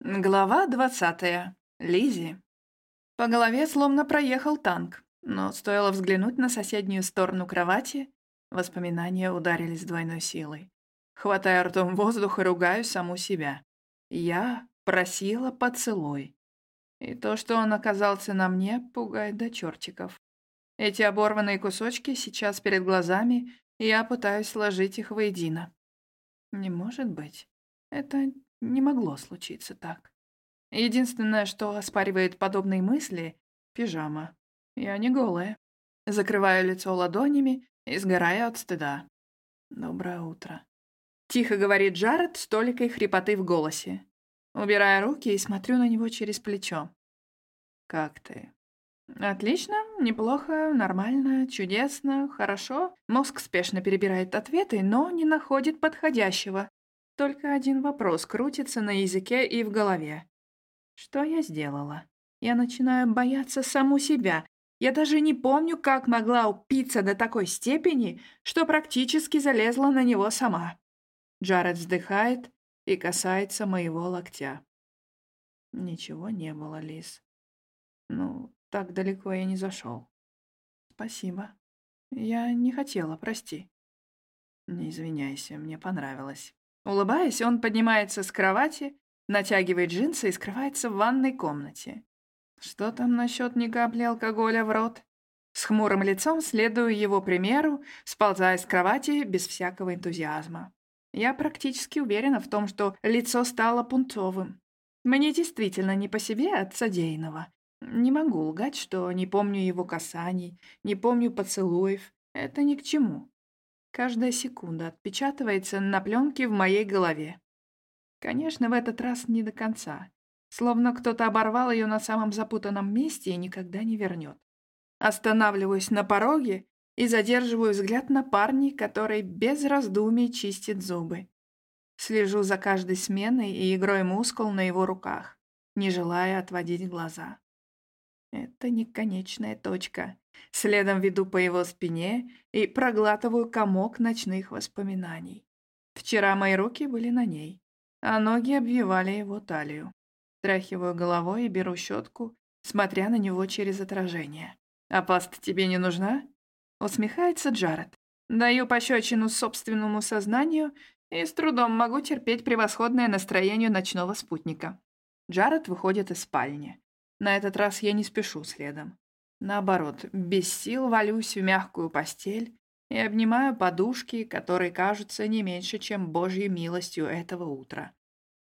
Глава двадцатая. Лизи. По голове словно проехал танк, но стоило взглянуть на соседнюю сторону кровати, воспоминания ударились двойной силой. Хватая ртом воздух и ругаю саму себя. Я просила поцелуй. И то, что он оказался на мне, пугает до чертиков. Эти оборванные кусочки сейчас перед глазами, и я пытаюсь сложить их воедино. Не может быть. Это не могло случиться так. Единственное, что оспаривает подобные мысли — пижама. Я не голая. Закрываю лицо ладонями и сгораю от стыда. Доброе утро. Тихо говорит Джаред с толикой хрипоты в голосе. Убирая руки и смотрю на него через плечо. «Как ты?» «Отлично, неплохо, нормально, чудесно, хорошо». Мозг спешно перебирает ответы, но не находит подходящего. Только один вопрос крутится на языке и в голове. Что я сделала? Я начинаю бояться саму себя. Я даже не помню, как могла упиться до такой степени, что практически залезла на него сама. Джаред вздыхает и касается моего локтя. Ничего не было, Лиз. Ну, так далеко я не зашел. Спасибо. Я не хотела, прости. Не извиняйся, мне понравилось. Улыбаясь, он поднимается с кровати, натягивает джинсы и скрывается в ванной комнате. Что там насчет ни капли алкоголя в рот? С хмурым лицом следую его примеру, сползая с кровати без всякого энтузиазма. Я практически уверена в том, что лицо стало пунцовым. Мне действительно не по себе от содеянного. Не могу лгать, что не помню его касаний, не помню поцелуев. Это ни к чему. Каждая секунда отпечатывается на пленке в моей голове. Конечно, в этот раз не до конца. Словно кто-то оборвал ее на самом запутанном месте и никогда не вернет. Останавливаюсь на пороге и задерживаю взгляд на парня, который без раздумий чистит зубы. Слежу за каждой сменой и игрой мускул на его руках, не желая отводить глаза. Это не конечная точка. Следом веду по его спине и проглатываю комок ночных воспоминаний. Вчера мои руки были на ней, а ноги обвивали его талию. Тряхиваю головой и беру щетку, смотря на него через отражение. «А паста тебе не нужна?» Усмехается Джаред. Даю пощечину собственному сознанию и с трудом могу терпеть превосходное настроение ночного спутника. Джаред выходит из спальни. На этот раз я не спешу следом. Наоборот, без сил валюсь в мягкую постель и обнимаю подушки, которые кажутся не меньше, чем божьей милостью этого утра.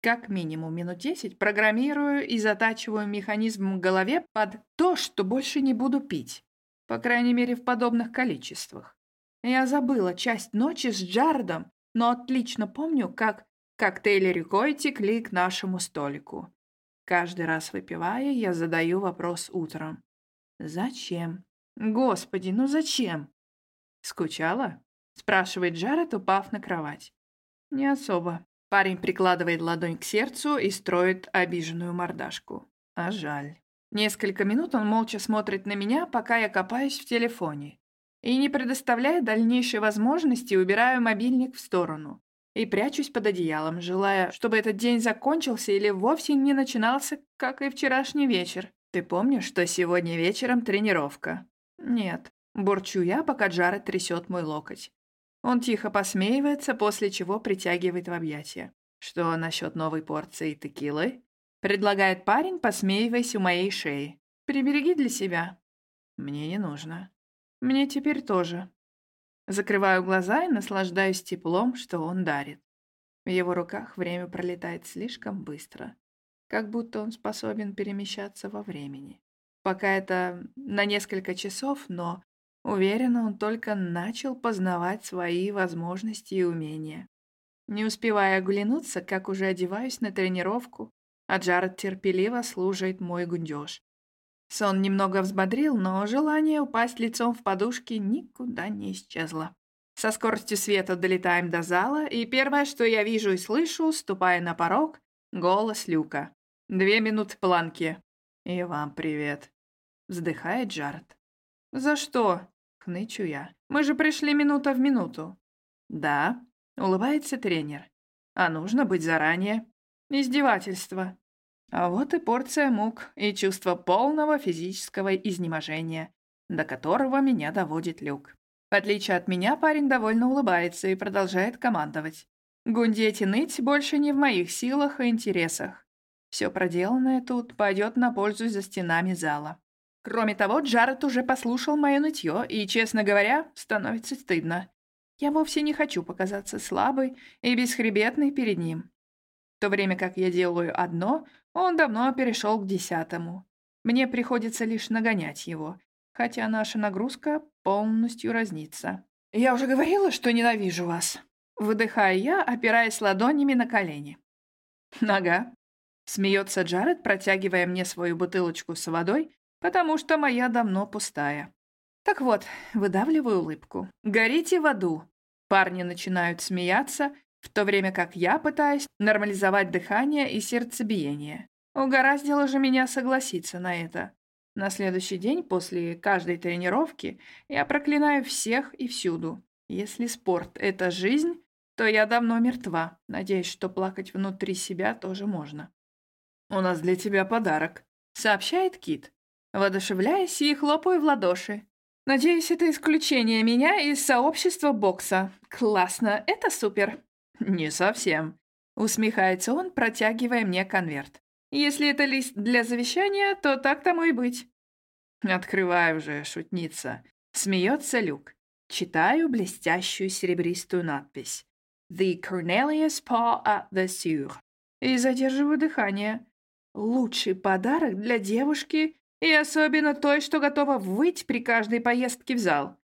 Как минимум минут десять программирую и затачиваю механизм в голове под то, что больше не буду пить. По крайней мере, в подобных количествах. Я забыла часть ночи с Джардом, но отлично помню, как коктейли рекой текли к нашему столику. Каждый раз выпивая, я задаю вопрос утром. «Зачем? Господи, ну зачем?» «Скучала?» — спрашивает Джаред, упав на кровать. «Не особо». Парень прикладывает ладонь к сердцу и строит обиженную мордашку. А жаль. Несколько минут он молча смотрит на меня, пока я копаюсь в телефоне. И не предоставляя дальнейшей возможности, убираю мобильник в сторону и прячусь под одеялом, желая, чтобы этот день закончился или вовсе не начинался, как и вчерашний вечер. Ты помнишь, что сегодня вечером тренировка? Нет. Бурчу я, пока Джаред трясет мой локоть. Он тихо посмеивается, после чего притягивает в объятия. Что насчет новой порции текилы? Предлагает парень, посмеиваясь у моей шеи. Прибереги для себя. Мне не нужно. Мне теперь тоже. Закрываю глаза и наслаждаюсь теплом, что он дарит. В его руках время пролетает слишком быстро, как будто он способен перемещаться во времени. Пока это на несколько часов, но, уверенно, он только начал познавать свои возможности и умения. Не успевая оглянуться, как уже одеваюсь на тренировку, а Джаред терпеливо служит мой гундеж. Сон немного взбодрил, но желание упасть лицом в подушки никуда не исчезло. Со скоростью света долетаем до зала, и первое, что я вижу и слышу, ступая на порог, голос Люка. «Две минуты планки». «И вам привет», — вздыхает Джаред. «За что?» — хнычу я. «Мы же пришли минута в минуту». «Да», — улыбается тренер. «А нужно быть заранее». «Издевательство». А вот и порция мук и чувство полного физического изнеможения, до которого меня доводит Люк. В отличие от меня, парень довольно улыбается и продолжает командовать. Гундеть и ныть больше не в моих силах и интересах. Все проделанное тут пойдет на пользу за стенами зала. Кроме того, Джаред уже послушал мое нытье, и, честно говоря, становится стыдно. Я вовсе не хочу показаться слабой и бесхребетной перед ним. В то время как я делаю одно, он давно перешел к десятому. Мне приходится лишь нагонять его, хотя наша нагрузка полностью разнится. «Я уже говорила, что ненавижу вас», — выдыхаю я, опираясь ладонями на колени. «Нога». Смеется Джаред, протягивая мне свою бутылочку с водой, потому что моя давно пустая. Так вот, выдавливаю улыбку. «Горите в аду». Парни начинают смеяться, в то время как я пытаюсь нормализовать дыхание и сердцебиение. Угораздило же меня согласиться на это. На следующий день после каждой тренировки я проклинаю всех и всюду. Если спорт — это жизнь, то я давно мертва. Надеюсь, что плакать внутри себя тоже можно. «У нас для тебя подарок», — сообщает Кит. Воодушевляясь и хлопаю в ладоши. Надеюсь, это исключение меня из сообщества бокса. Классно, это супер. Не совсем. Усмехается он, протягивая мне конверт. Если это лист для завещания, то так тому и быть. Открывай уже, шутница. Смеется Люк. Читаю блестящую серебристую надпись. The Cornelius Paul at the Sur. И задерживаю дыхание. Лучший подарок для девушки и особенно той, что готова выть при каждой поездке в зал.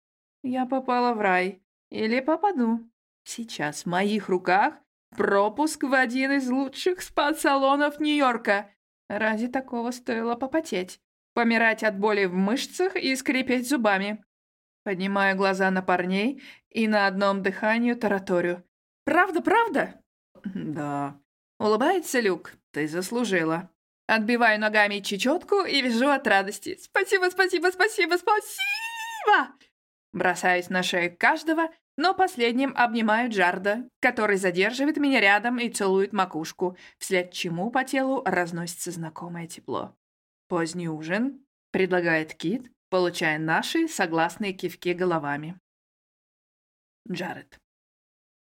Я попала в рай. Или попаду. Сейчас в моих руках Пропуск в один из лучших спа-салонов Нью-Йорка. Ради такого стоило попотеть. Помирать от боли в мышцах и скрипеть зубами. Поднимаю глаза на парней и на одном дыхании тараторю. «Правда, правда?» «Да». Улыбается Люк. «Ты заслужила». Отбиваю ногами чечетку и вяжу от радости. «Спасибо, спасибо, спасибо, спасибо!» Бросаюсь на шею каждого но последним обнимаю Джарда, который задерживает меня рядом и целует макушку, вслед чему по телу разносится знакомое тепло. «Поздний ужин», — предлагает Кит, получая наши согласные кивки головами. Джаред.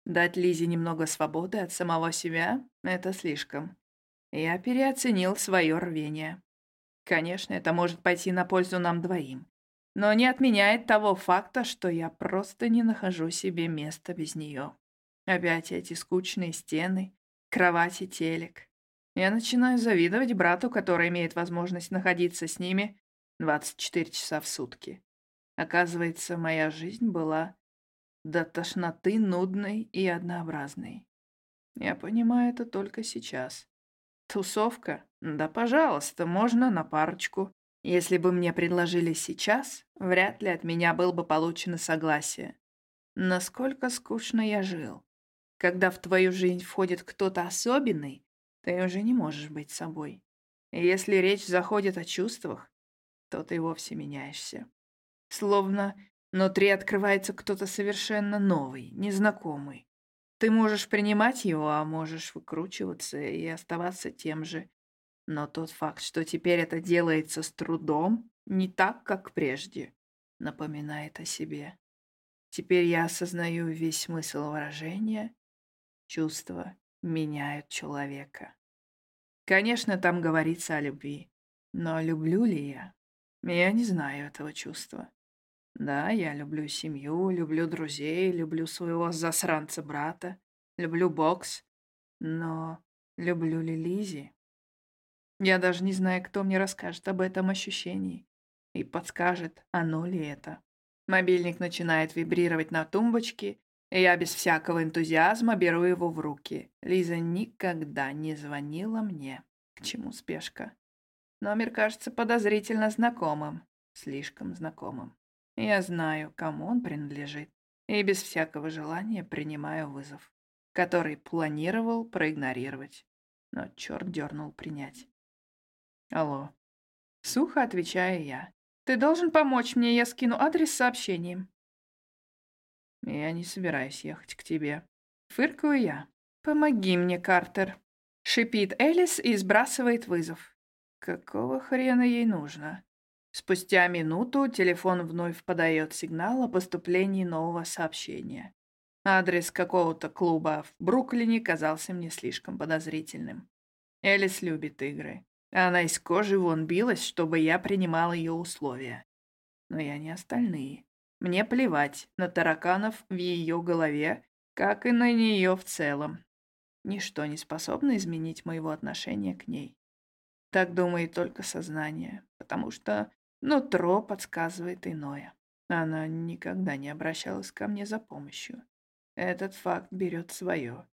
Дать Лизе немного свободы от самого себя — это слишком. Я переоценил свое рвение. Конечно, это может пойти на пользу нам двоим но не отменяет того факта, что я просто не нахожу себе места без нее. Опять эти скучные стены, кровать и телек. Я начинаю завидовать брату, который имеет возможность находиться с ними 24 часа в сутки. Оказывается, моя жизнь была до тошноты нудной и однообразной. Я понимаю это только сейчас. Тусовка? Да, пожалуйста, можно на парочку. Если бы мне предложили сейчас, вряд ли от меня было бы получено согласие. Насколько скучно я жил. Когда в твою жизнь входит кто-то особенный, ты уже не можешь быть собой. Если речь заходит о чувствах, то ты вовсе меняешься. Словно внутри открывается кто-то совершенно новый, незнакомый. Ты можешь принимать его, а можешь выкручиваться и оставаться тем же, но тот факт, что теперь это делается с трудом, не так, как прежде, напоминает о себе. Теперь я осознаю весь смысл выражения. Чувства меняют человека. Конечно, там говорится о любви. Но люблю ли я? Я не знаю этого чувства. Да, я люблю семью, люблю друзей, люблю своего засранца-брата, люблю бокс. Но люблю ли Лизи? Я даже не знаю, кто мне расскажет об этом ощущении и подскажет, оно ли это. Мобильник начинает вибрировать на тумбочке, и я без всякого энтузиазма беру его в руки. Лиза никогда не звонила мне. К чему спешка? Номер кажется подозрительно знакомым. Слишком знакомым. Я знаю, кому он принадлежит. И без всякого желания принимаю вызов, который планировал проигнорировать. Но черт дернул принять. Алло. Сухо отвечаю я. Ты должен помочь мне, я скину адрес с сообщением. Я не собираюсь ехать к тебе. Фыркаю я. Помоги мне, Картер. Шипит Элис и сбрасывает вызов. Какого хрена ей нужно? Спустя минуту телефон вновь подает сигнал о поступлении нового сообщения. Адрес какого-то клуба в Бруклине казался мне слишком подозрительным. Элис любит игры. Она из кожи вон билась, чтобы я принимал ее условия. Но я не остальные. Мне плевать на тараканов в ее голове, как и на нее в целом. Ничто не способно изменить моего отношения к ней. Так думает только сознание, потому что нутро подсказывает иное. Она никогда не обращалась ко мне за помощью. Этот факт берет свое.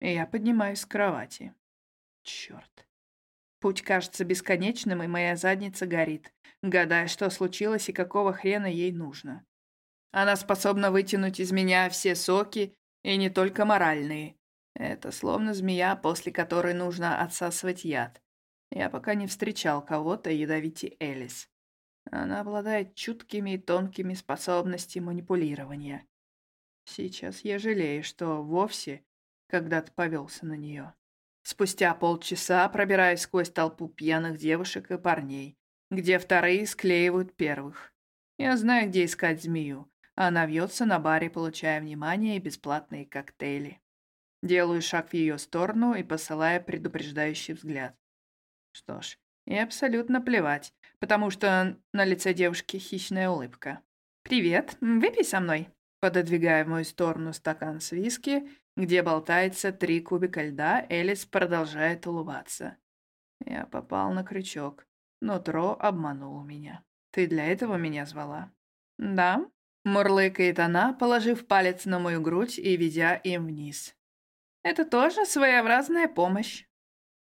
Я поднимаюсь с кровати. Черт. Путь кажется бесконечным, и моя задница горит, гадая, что случилось и какого хрена ей нужно. Она способна вытянуть из меня все соки, и не только моральные. Это словно змея, после которой нужно отсасывать яд. Я пока не встречал кого-то ядовите Элис. Она обладает чуткими и тонкими способностями манипулирования. Сейчас я жалею, что вовсе когда-то повелся на нее. Спустя полчаса пробираюсь сквозь толпу пьяных девушек и парней, где вторые склеивают первых. Я знаю, где искать змею. Она вьется на баре, получая внимание и бесплатные коктейли. Делаю шаг в ее сторону и посылаю предупреждающий взгляд. Что ж, и абсолютно плевать, потому что на лице девушки хищная улыбка. «Привет, выпей со мной». Пододвигая в мою сторону стакан с виски, где болтается три кубика льда, Элис продолжает улыбаться. Я попал на крючок, но Тро обманул меня. «Ты для этого меня звала?» «Да», — мурлыкает она, положив палец на мою грудь и ведя им вниз. «Это тоже своеобразная помощь».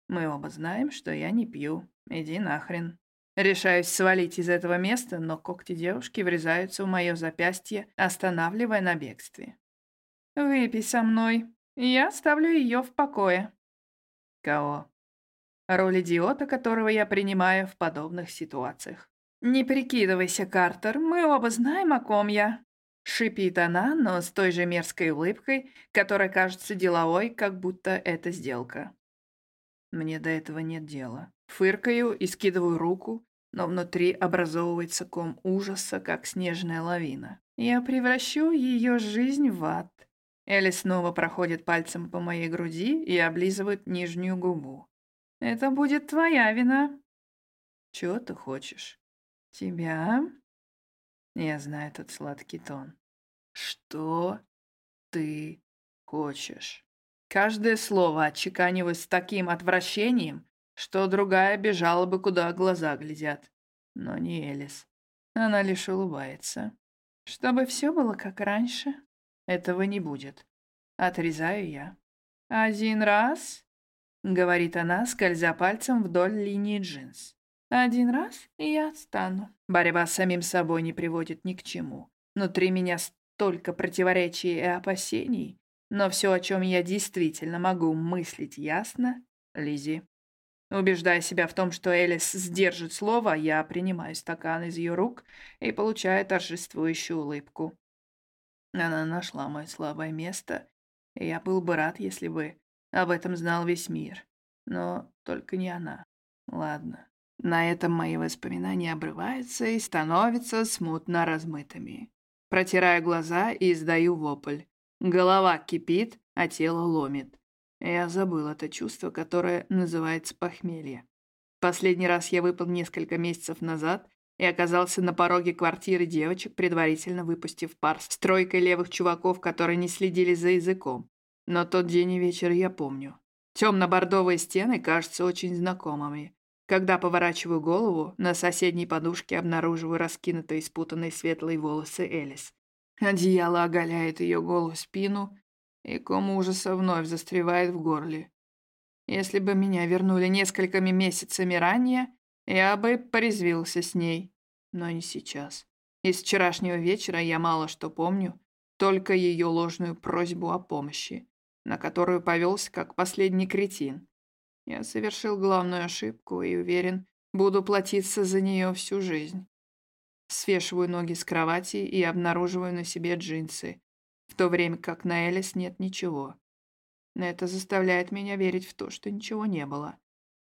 Мы оба знаем, что я не пью. Иди нахрен. Решаюсь свалить из этого места, но когти девушки врезаются в мое запястье, останавливая на бегстве. «Выпей со мной. Я оставлю ее в покое». «Кого?» Роль идиота, которого я принимаю в подобных ситуациях. «Не прикидывайся, Картер, мы оба знаем, о ком я». Шипит она, но с той же мерзкой улыбкой, которая кажется деловой, как будто это сделка. Мне до этого нет дела. Фыркаю и скидываю руку, но внутри образовывается ком ужаса, как снежная лавина. Я превращу ее жизнь в ад. Элли снова проходит пальцем по моей груди и облизывает нижнюю губу. Это будет твоя вина. Чего ты хочешь? Тебя? Я знаю этот сладкий тон. Что ты хочешь? Каждое слово отчеканивалось с таким отвращением, что другая бежала бы, куда глаза глядят. Но не Элис. Она лишь улыбается. Чтобы все было как раньше, этого не будет. Отрезаю я. «Один раз», — говорит она, скользя пальцем вдоль линии джинс. «Один раз, и я отстану». Борьба с самим собой не приводит ни к чему. Внутри меня столько противоречий и опасений, но все, о чем я действительно могу мыслить ясно, Лизи. Убеждая себя в том, что Элис сдержит слово, я принимаю стакан из ее рук и получаю торжествующую улыбку. Она нашла мое слабое место, и я был бы рад, если бы об этом знал весь мир. Но только не она. Ладно. На этом мои воспоминания обрываются и становятся смутно размытыми. Протираю глаза и издаю вопль. Голова кипит, а тело ломит. Я забыл это чувство, которое называется похмелье. Последний раз я выпал несколько месяцев назад и оказался на пороге квартиры девочек, предварительно выпустив пар с тройкой левых чуваков, которые не следили за языком. Но тот день и вечер я помню. Темно-бордовые стены кажутся очень знакомыми. Когда поворачиваю голову, на соседней подушке обнаруживаю раскинутые спутанные светлые волосы Элис. Одеяло оголяет ее голую спину, и ком ужаса вновь застревает в горле. Если бы меня вернули несколькими месяцами ранее, я бы порезвился с ней, но не сейчас. Из вчерашнего вечера я мало что помню, только ее ложную просьбу о помощи, на которую повелся как последний кретин. Я совершил главную ошибку и уверен, буду платиться за нее всю жизнь. Свешиваю ноги с кровати и обнаруживаю на себе джинсы, в то время как на Элис нет ничего. Это заставляет меня верить в то, что ничего не было.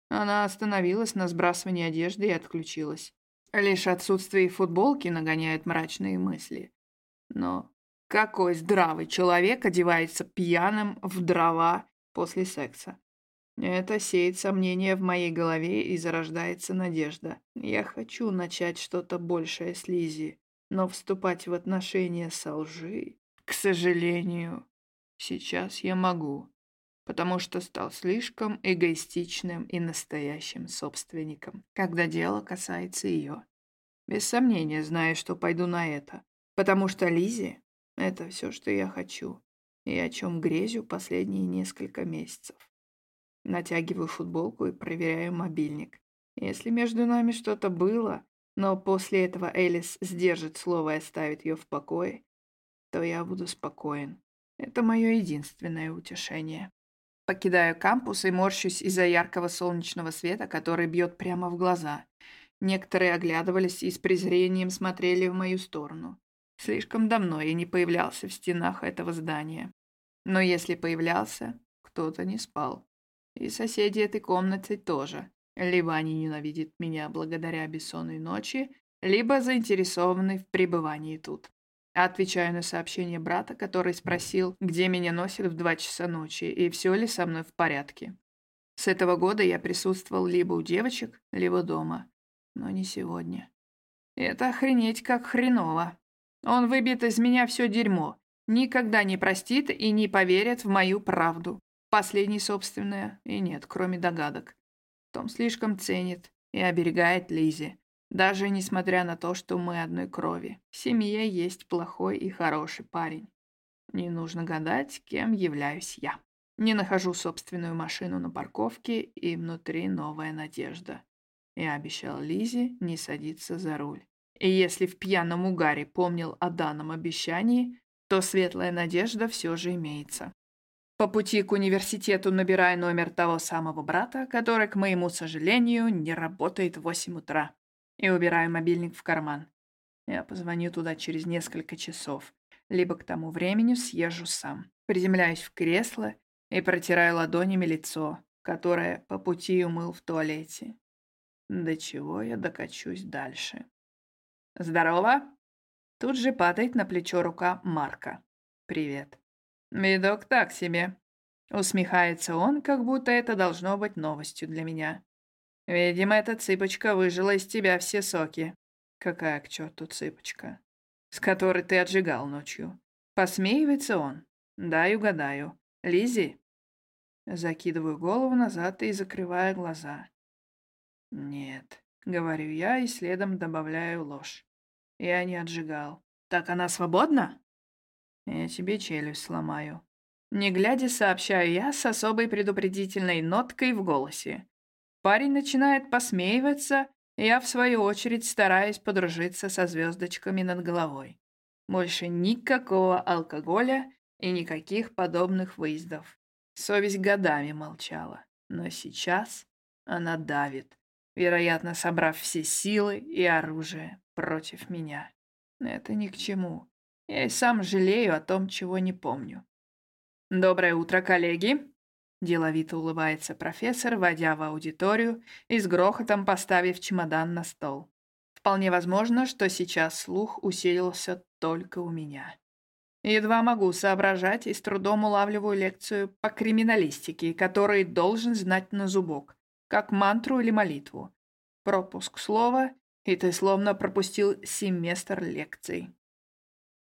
Она остановилась на сбрасывании одежды и отключилась. Лишь отсутствие футболки нагоняет мрачные мысли. Но какой здравый человек одевается пьяным в дрова после секса? Это сеет сомнения в моей голове и зарождается надежда. Я хочу начать что-то большее с Лизи, но вступать в отношения со лжи, сожалению, сейчас я могу, потому что стал слишком эгоистичным и настоящим собственником, когда дело касается ее. Без сомнения знаю, что пойду на это, потому что Лизи — это все, что я хочу, и о чем грезю последние несколько месяцев. Натягиваю футболку и проверяю мобильник. Если между нами что-то было, но после этого Элис сдержит слово и оставит ее в покое, то я буду спокоен. Это мое единственное утешение. Покидаю кампус и морщусь из-за яркого солнечного света, который бьет прямо в глаза. Некоторые оглядывались и с презрением смотрели в мою сторону. Слишком давно я не появлялся в стенах этого здания. Но если появлялся, кто-то не спал. И соседи этой комнаты тоже. Либо они ненавидят меня благодаря бессонной ночи, либо заинтересованы в пребывании тут. Отвечаю на сообщение брата, который спросил, где меня носят в два часа ночи и все ли со мной в порядке. С этого года я присутствовал либо у девочек, либо дома. Но не сегодня. Это охренеть как хреново. Он выбьет из меня все дерьмо, никогда не простит и не поверит в мою правду. Последний, собственное, и нет, кроме догадок. Том слишком ценит и оберегает Лизи, даже несмотря на то, что мы одной крови. В семье есть плохой и хороший парень. Не нужно гадать, кем являюсь я. Не нахожу собственную машину на парковке, и внутри новая надежда. Я обещал Лизе не садиться за руль. И если в пьяном угаре помнил о данном обещании, то светлая надежда все же имеется. По пути к университету набираю номер того самого брата, который, к моему сожалению, не работает в 8 утра, и убираю мобильник в карман. Я позвоню туда через несколько часов, либо к тому времени съезжу сам. Приземляюсь в кресло и протираю ладонями лицо, которое по пути умыл в туалете. До чего я докачусь дальше? «Здорово!» Тут же падает на плечо рука Марка. «Привет». «Видок так себе». Усмехается он, как будто это должно быть новостью для меня. «Видимо, эта цыпочка выжила из тебя все соки». «Какая к черту цыпочка?» «С которой ты отжигал ночью». Посмеивается он. Дай угадаю. Лизи? Закидываю голову назад и закрываю глаза. Нет, говорю я и следом добавляю ложь. Я не отжигал. Так она свободна? Я тебе челюсть сломаю. Не глядя, сообщаю я с особой предупредительной ноткой в голосе. Парень начинает посмеиваться, я, в свою очередь, стараюсь подружиться со звездочками над головой. Больше никакого алкоголя и никаких подобных выездов. Совесть годами молчала, но сейчас она давит, вероятно, собрав все силы и оружие против меня. Это ни к чему. Я и сам жалею о том, чего не помню. «Доброе утро, коллеги!» Деловито улыбается профессор, войдя в аудиторию и с грохотом поставив чемодан на стол. Вполне возможно, что сейчас слух усилился только у меня. Едва могу соображать и с трудом улавливаю лекцию по криминалистике, который должен знать на зубок, как мантру или молитву. Пропуск слова, и ты словно пропустил семестр лекций.